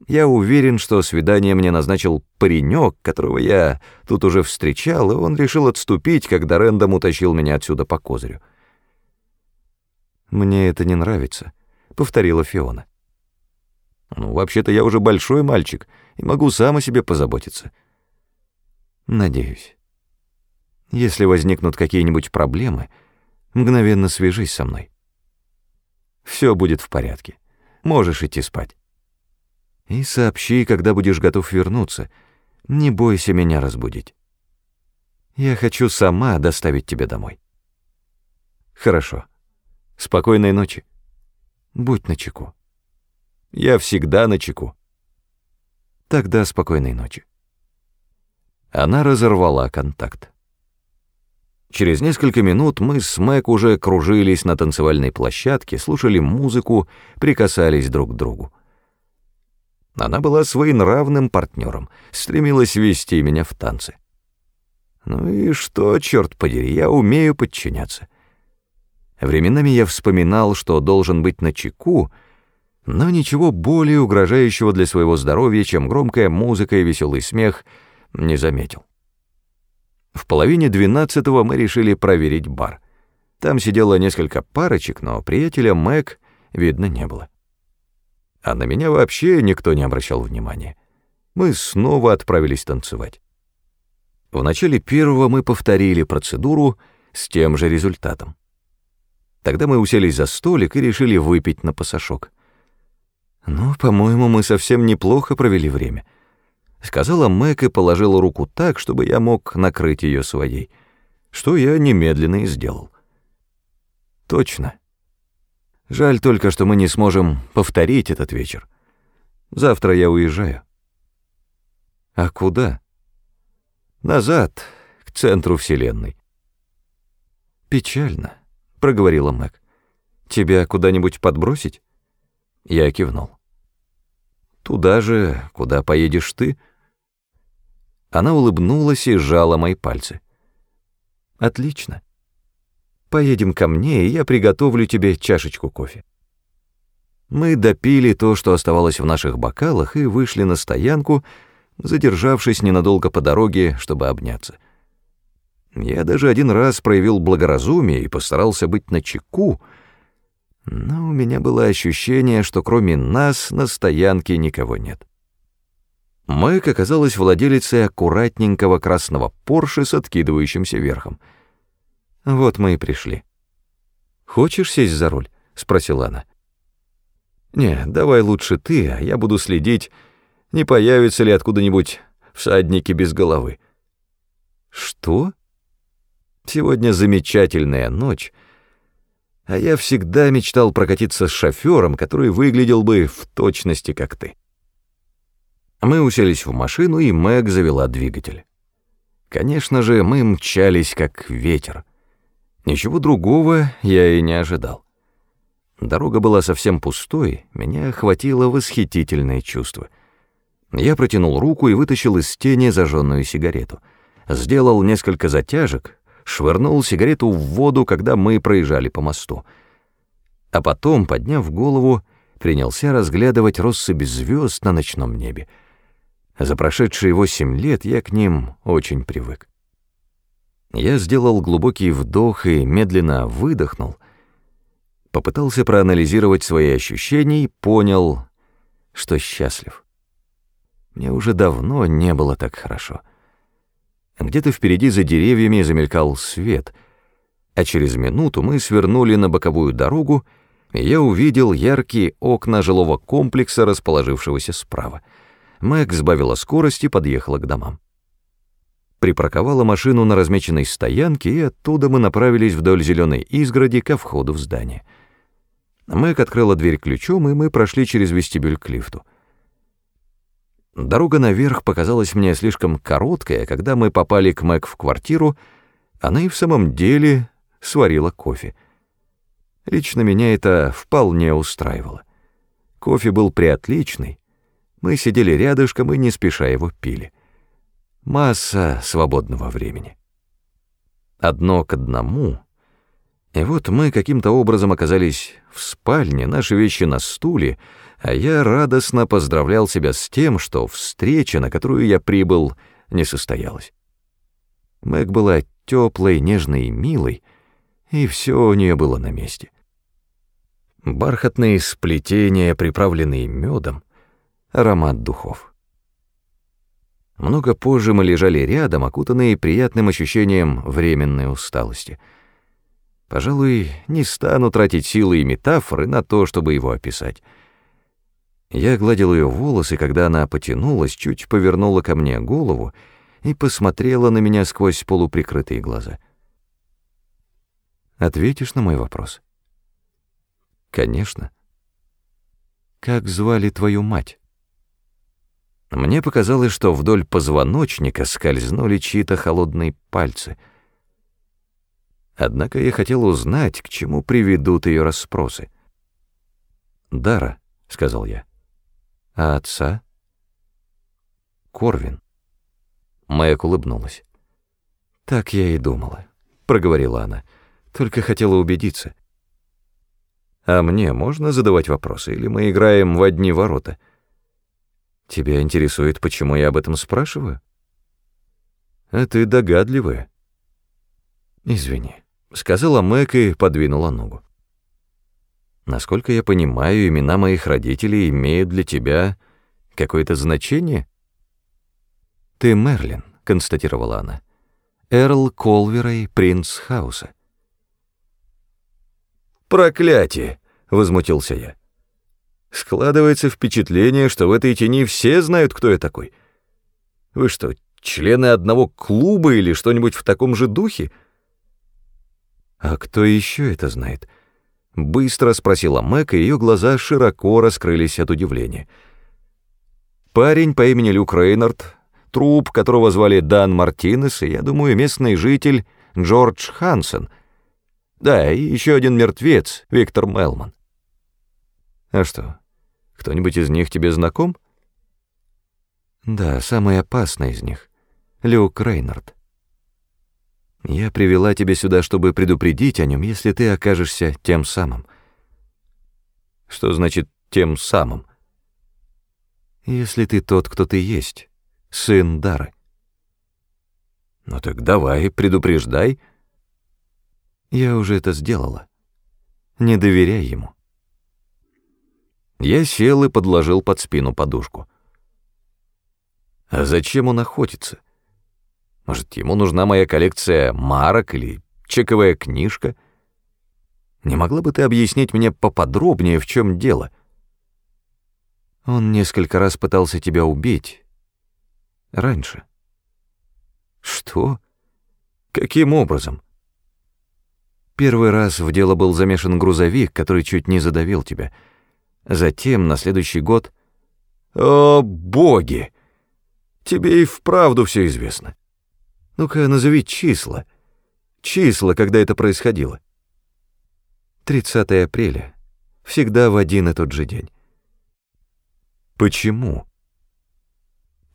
я уверен, что свидание мне назначил паренек, которого я тут уже встречал, и он решил отступить, когда Рэндом утащил меня отсюда по козырю. «Мне это не нравится», — повторила Фиона. «Ну, вообще-то я уже большой мальчик и могу сам о себе позаботиться». «Надеюсь. Если возникнут какие-нибудь проблемы, мгновенно свяжись со мной. Все будет в порядке. Можешь идти спать». И сообщи, когда будешь готов вернуться. Не бойся меня разбудить. Я хочу сама доставить тебя домой. Хорошо. Спокойной ночи. Будь начеку. Я всегда начеку. Тогда спокойной ночи. Она разорвала контакт. Через несколько минут мы с Мэг уже кружились на танцевальной площадке, слушали музыку, прикасались друг к другу. Она была своенравным партнером, стремилась вести меня в танцы. Ну и что, черт подери, я умею подчиняться. Временами я вспоминал, что должен быть на чеку, но ничего более угрожающего для своего здоровья, чем громкая музыка и веселый смех, не заметил. В половине двенадцатого мы решили проверить бар. Там сидело несколько парочек, но приятеля Мэг видно не было а на меня вообще никто не обращал внимания. Мы снова отправились танцевать. В начале первого мы повторили процедуру с тем же результатом. Тогда мы уселись за столик и решили выпить на пасашок. «Ну, по-моему, мы совсем неплохо провели время», — сказала Мэг и положила руку так, чтобы я мог накрыть ее своей, что я немедленно и сделал. «Точно», Жаль только, что мы не сможем повторить этот вечер. Завтра я уезжаю. А куда? Назад, к центру Вселенной. Печально, проговорила Мэг. Тебя куда-нибудь подбросить? Я кивнул. Туда же, куда поедешь ты? Она улыбнулась и сжала мои пальцы. Отлично. Поедем ко мне, и я приготовлю тебе чашечку кофе». Мы допили то, что оставалось в наших бокалах, и вышли на стоянку, задержавшись ненадолго по дороге, чтобы обняться. Я даже один раз проявил благоразумие и постарался быть начеку, но у меня было ощущение, что кроме нас на стоянке никого нет. Мэг оказалась владелицей аккуратненького красного Порше с откидывающимся верхом — вот мы и пришли. Хочешь сесть за руль? спросила она. Не, давай лучше ты, а я буду следить, не появится ли откуда-нибудь всадники без головы. Что? Сегодня замечательная ночь. А я всегда мечтал прокатиться с шофером, который выглядел бы в точности, как ты. Мы уселись в машину, и Мэг завела двигатель. Конечно же, мы мчались, как ветер. Ничего другого я и не ожидал. Дорога была совсем пустой, меня охватило восхитительное чувство. Я протянул руку и вытащил из тени зажженную сигарету. Сделал несколько затяжек, швырнул сигарету в воду, когда мы проезжали по мосту. А потом, подняв голову, принялся разглядывать россыпь звезд на ночном небе. За прошедшие восемь лет я к ним очень привык. Я сделал глубокий вдох и медленно выдохнул, попытался проанализировать свои ощущения и понял, что счастлив. Мне уже давно не было так хорошо. Где-то впереди за деревьями замелькал свет, а через минуту мы свернули на боковую дорогу, и я увидел яркие окна жилого комплекса, расположившегося справа. Мэг сбавила скорость и подъехала к домам. Припарковала машину на размеченной стоянке, и оттуда мы направились вдоль зеленой изгороди ко входу в здание — Мэг открыла дверь ключом, и мы прошли через вестибюль к лифту. Дорога наверх показалась мне слишком короткая, когда мы попали к Мэг в квартиру, она и в самом деле сварила кофе. Лично меня это вполне устраивало. Кофе был приотличный, мы сидели рядышком и не спеша его пили. Масса свободного времени. Одно к одному — и вот мы каким-то образом оказались в спальне, наши вещи на стуле, а я радостно поздравлял себя с тем, что встреча, на которую я прибыл, не состоялась. Мэг была теплой, нежной и милой, и все у нее было на месте. Бархатные сплетения, приправленные медом, аромат духов. Много позже мы лежали рядом, окутанные приятным ощущением временной усталости — Пожалуй, не стану тратить силы и метафоры на то, чтобы его описать. Я гладил ее волосы, когда она потянулась, чуть повернула ко мне голову и посмотрела на меня сквозь полуприкрытые глаза. «Ответишь на мой вопрос?» «Конечно». «Как звали твою мать?» Мне показалось, что вдоль позвоночника скользнули чьи-то холодные пальцы — Однако я хотел узнать, к чему приведут ее расспросы. «Дара», — сказал я. «А отца?» «Корвин». Мэг улыбнулась. «Так я и думала», — проговорила она. «Только хотела убедиться». «А мне можно задавать вопросы, или мы играем в одни ворота?» «Тебя интересует, почему я об этом спрашиваю?» «А ты догадливая». «Извини». — сказала Мэг и подвинула ногу. «Насколько я понимаю, имена моих родителей имеют для тебя какое-то значение?» «Ты Мерлин», — констатировала она. «Эрл Колверой, принц Хауса». «Проклятие!» — возмутился я. «Складывается впечатление, что в этой тени все знают, кто я такой. Вы что, члены одного клуба или что-нибудь в таком же духе?» «А кто еще это знает?» Быстро спросила Мэг, и ее глаза широко раскрылись от удивления. Парень по имени Люк Рейнард, труп которого звали Дан Мартинес, и, я думаю, местный житель Джордж Хансен. Да, и еще один мертвец, Виктор Мелман. А что, кто-нибудь из них тебе знаком? Да, самый опасный из них, Люк Рейнард. Я привела тебя сюда, чтобы предупредить о нем, если ты окажешься тем самым. Что значит «тем самым»? Если ты тот, кто ты есть, сын Дары. Ну так давай, предупреждай. Я уже это сделала. Не доверяй ему. Я сел и подложил под спину подушку. А зачем он охотится? — может, ему нужна моя коллекция марок или чековая книжка? Не могла бы ты объяснить мне поподробнее, в чем дело? Он несколько раз пытался тебя убить. Раньше. Что? Каким образом? Первый раз в дело был замешан грузовик, который чуть не задавил тебя. Затем, на следующий год... О, боги! Тебе и вправду все известно. Ну-ка, назови числа. Числа, когда это происходило. 30 апреля. Всегда в один и тот же день. Почему?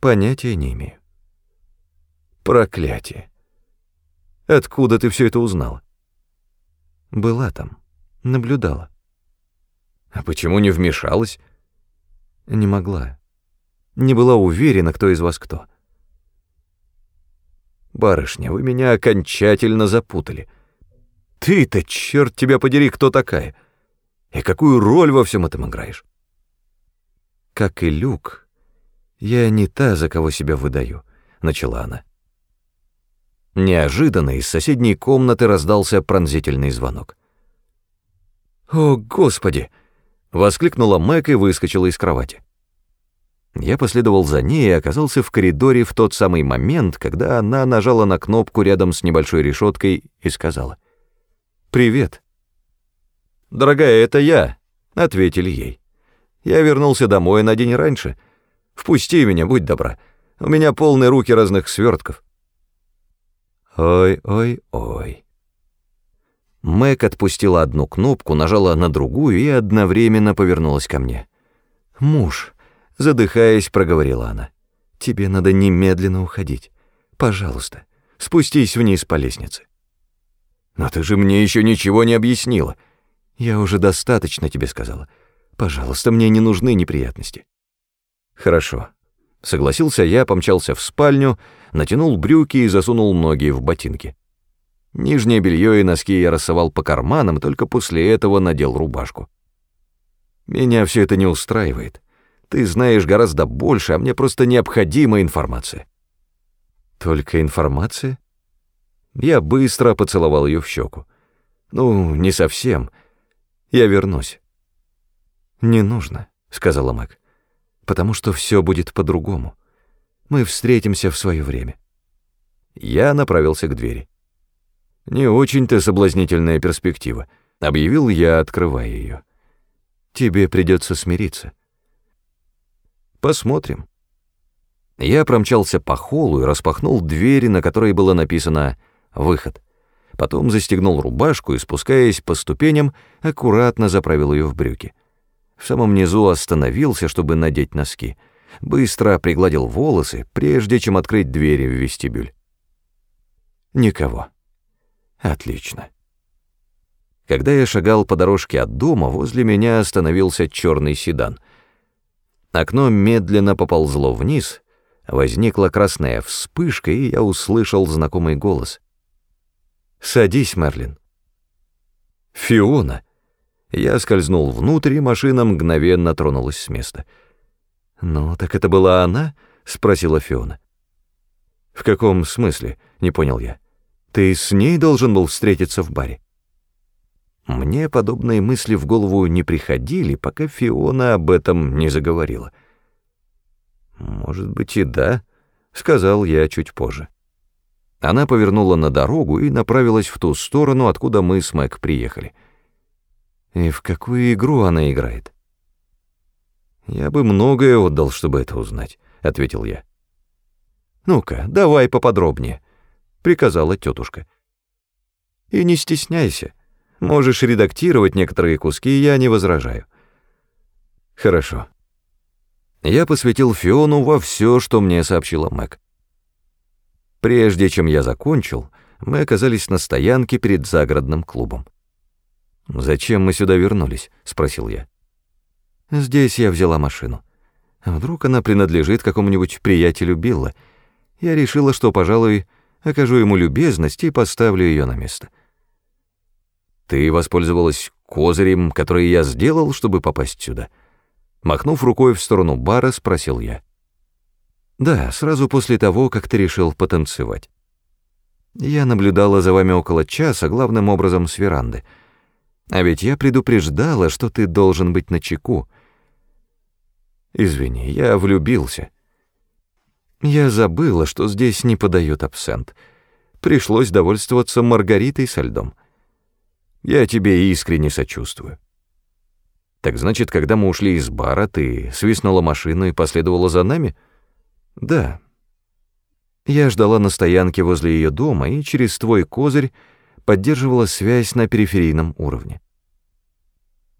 Понятия не имею. Проклятие. Откуда ты все это узнала? Была там, наблюдала. А почему не вмешалась? Не могла. Не была уверена, кто из вас кто. Барышня, вы меня окончательно запутали. Ты-то, черт тебя подери, кто такая? И какую роль во всем этом играешь? Как и Люк, я не та, за кого себя выдаю, начала она. Неожиданно из соседней комнаты раздался пронзительный звонок. «О, Господи!» — воскликнула Мэг и выскочила из кровати. Я последовал за ней и оказался в коридоре в тот самый момент, когда она нажала на кнопку рядом с небольшой решеткой и сказала «Привет». «Дорогая, это я», — ответили ей. «Я вернулся домой на день раньше. Впусти меня, будь добра. У меня полные руки разных свертков». Ой-ой-ой. Мэг отпустила одну кнопку, нажала на другую и одновременно повернулась ко мне. «Муж», — задыхаясь, проговорила она, — «тебе надо немедленно уходить. Пожалуйста, спустись вниз по лестнице». «Но ты же мне еще ничего не объяснила». «Я уже достаточно тебе сказала. Пожалуйста, мне не нужны неприятности». «Хорошо», — согласился я, помчался в спальню, — натянул брюки и засунул ноги в ботинки. Нижнее белье и носки я рассовал по карманам, только после этого надел рубашку. Меня все это не устраивает. Ты знаешь гораздо больше, а мне просто необходима информация. Только информация? Я быстро поцеловал ее в щеку. Ну, не совсем. Я вернусь. Не нужно, сказала Мэг, потому что все будет по-другому. Мы встретимся в свое время». Я направился к двери. «Не очень-то соблазнительная перспектива», — объявил я, открывая ее. «Тебе придется смириться». «Посмотрим». Я промчался по холлу и распахнул дверь, на которой было написано «Выход». Потом застегнул рубашку и, спускаясь по ступеням, аккуратно заправил ее в брюки. В самом низу остановился, чтобы надеть носки — быстро пригладил волосы, прежде чем открыть двери в вестибюль. Никого. Отлично. Когда я шагал по дорожке от дома, возле меня остановился черный седан. Окно медленно поползло вниз, возникла красная вспышка, и я услышал знакомый голос. «Садись, Мерлин». «Фиона!» Я скользнул внутрь, и машина мгновенно тронулась с места — «Ну, так это была она?» — спросила Фиона. «В каком смысле?» — не понял я. «Ты с ней должен был встретиться в баре?» Мне подобные мысли в голову не приходили, пока Фиона об этом не заговорила. «Может быть и да», — сказал я чуть позже. Она повернула на дорогу и направилась в ту сторону, откуда мы с Мэг приехали. «И в какую игру она играет?» «Я бы многое отдал, чтобы это узнать», — ответил я. «Ну-ка, давай поподробнее», — приказала тетушка. «И не стесняйся. Можешь редактировать некоторые куски, я не возражаю». «Хорошо». Я посвятил Фиону во все, что мне сообщила Мэг. Прежде чем я закончил, мы оказались на стоянке перед загородным клубом. «Зачем мы сюда вернулись?» — спросил я. Здесь я взяла машину. Вдруг она принадлежит какому-нибудь приятелю Билла. Я решила, что, пожалуй, окажу ему любезность и поставлю ее на место. Ты воспользовалась козырем, который я сделал, чтобы попасть сюда? Махнув рукой в сторону бара, спросил я. Да, сразу после того, как ты решил потанцевать. Я наблюдала за вами около часа, главным образом с веранды. А ведь я предупреждала, что ты должен быть начеку. Извини, я влюбился. Я забыла, что здесь не подают абсент. Пришлось довольствоваться маргаритой со льдом. Я тебе искренне сочувствую. Так значит, когда мы ушли из бара, ты свистнула машину и последовала за нами? Да. Я ждала на стоянке возле ее дома и через твой козырь поддерживала связь на периферийном уровне.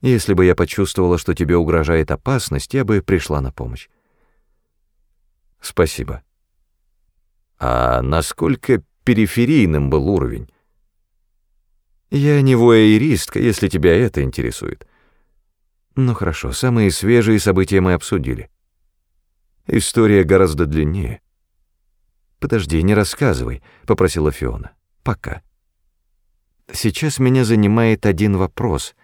Если бы я почувствовала, что тебе угрожает опасность, я бы пришла на помощь. Спасибо. А насколько периферийным был уровень? Я не вояеристка, если тебя это интересует. Ну хорошо, самые свежие события мы обсудили. История гораздо длиннее. Подожди, не рассказывай, попросила Фиона. Пока. Сейчас меня занимает один вопрос.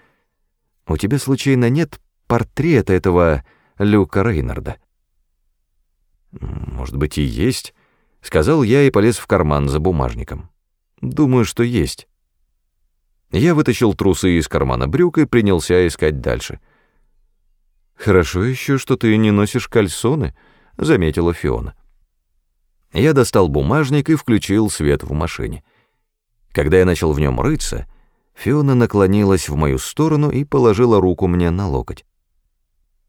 У тебя случайно нет портрета этого Люка Рейнарда? Может быть и есть, сказал я и полез в карман за бумажником. Думаю, что есть. Я вытащил трусы из кармана брюк и принялся искать дальше. «Хорошо еще, что ты не носишь кальсоны», — заметила Фиона. Я достал бумажник и включил свет в машине. Когда я начал в нем рыться, Фиона наклонилась в мою сторону и положила руку мне на локоть.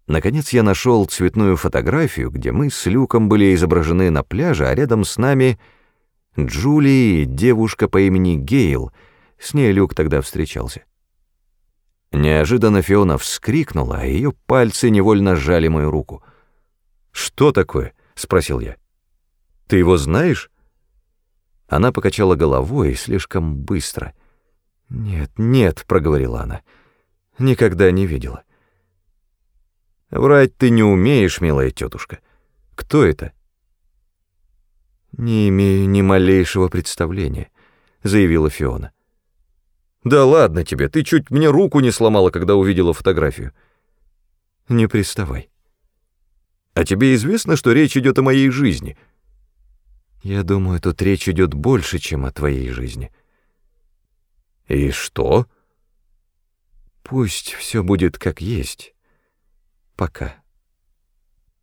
Наконец я нашел цветную фотографию, где мы с Люком были изображены на пляже, а рядом с нами Джули и девушка по имени Гейл — с ней Люк тогда встречался. Неожиданно Фиона вскрикнула, а ее пальцы невольно сжали мою руку. «Что такое?» — спросил я. «Ты его знаешь?» Она покачала головой слишком быстро. «Нет, нет», — проговорила она, — «никогда не видела». «Врать ты не умеешь, милая тетушка. Кто это?» «Не имею ни малейшего представления», — заявила Фиона. «Да ладно тебе, ты чуть мне руку не сломала, когда увидела фотографию». «Не приставай». «А тебе известно, что речь идет о моей жизни?» «Я думаю, тут речь идет больше, чем о твоей жизни». «И что?» «Пусть все будет как есть. Пока».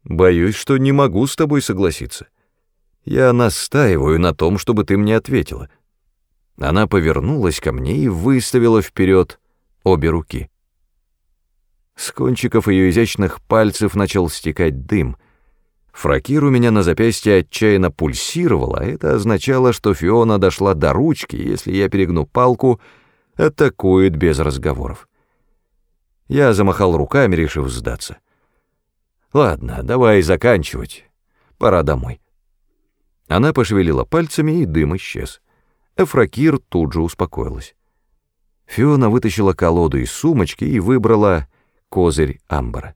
«Боюсь, что не могу с тобой согласиться. Я настаиваю на том, чтобы ты мне ответила». Она повернулась ко мне и выставила вперед обе руки. С кончиков ее изящных пальцев начал стекать дым. Фракир у меня на запястье отчаянно пульсировал, а это означало, что Фиона дошла до ручки, если я перегну палку, атакует без разговоров. Я замахал руками, решив сдаться. «Ладно, давай заканчивать. Пора домой». Она пошевелила пальцами, и дым исчез. Эфракир тут же успокоилась. Фиона вытащила колоду из сумочки и выбрала козырь амбара.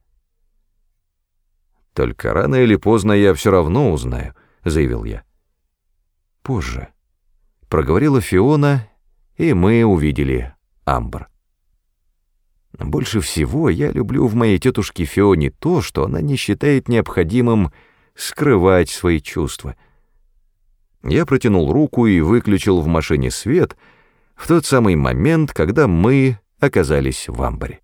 «Только рано или поздно я все равно узнаю», — заявил я. «Позже», — проговорила Фиона, и мы увидели амбар. Больше всего я люблю в моей тетушке Фионе то, что она не считает необходимым скрывать свои чувства — я протянул руку и выключил в машине свет в тот самый момент, когда мы оказались в амбаре.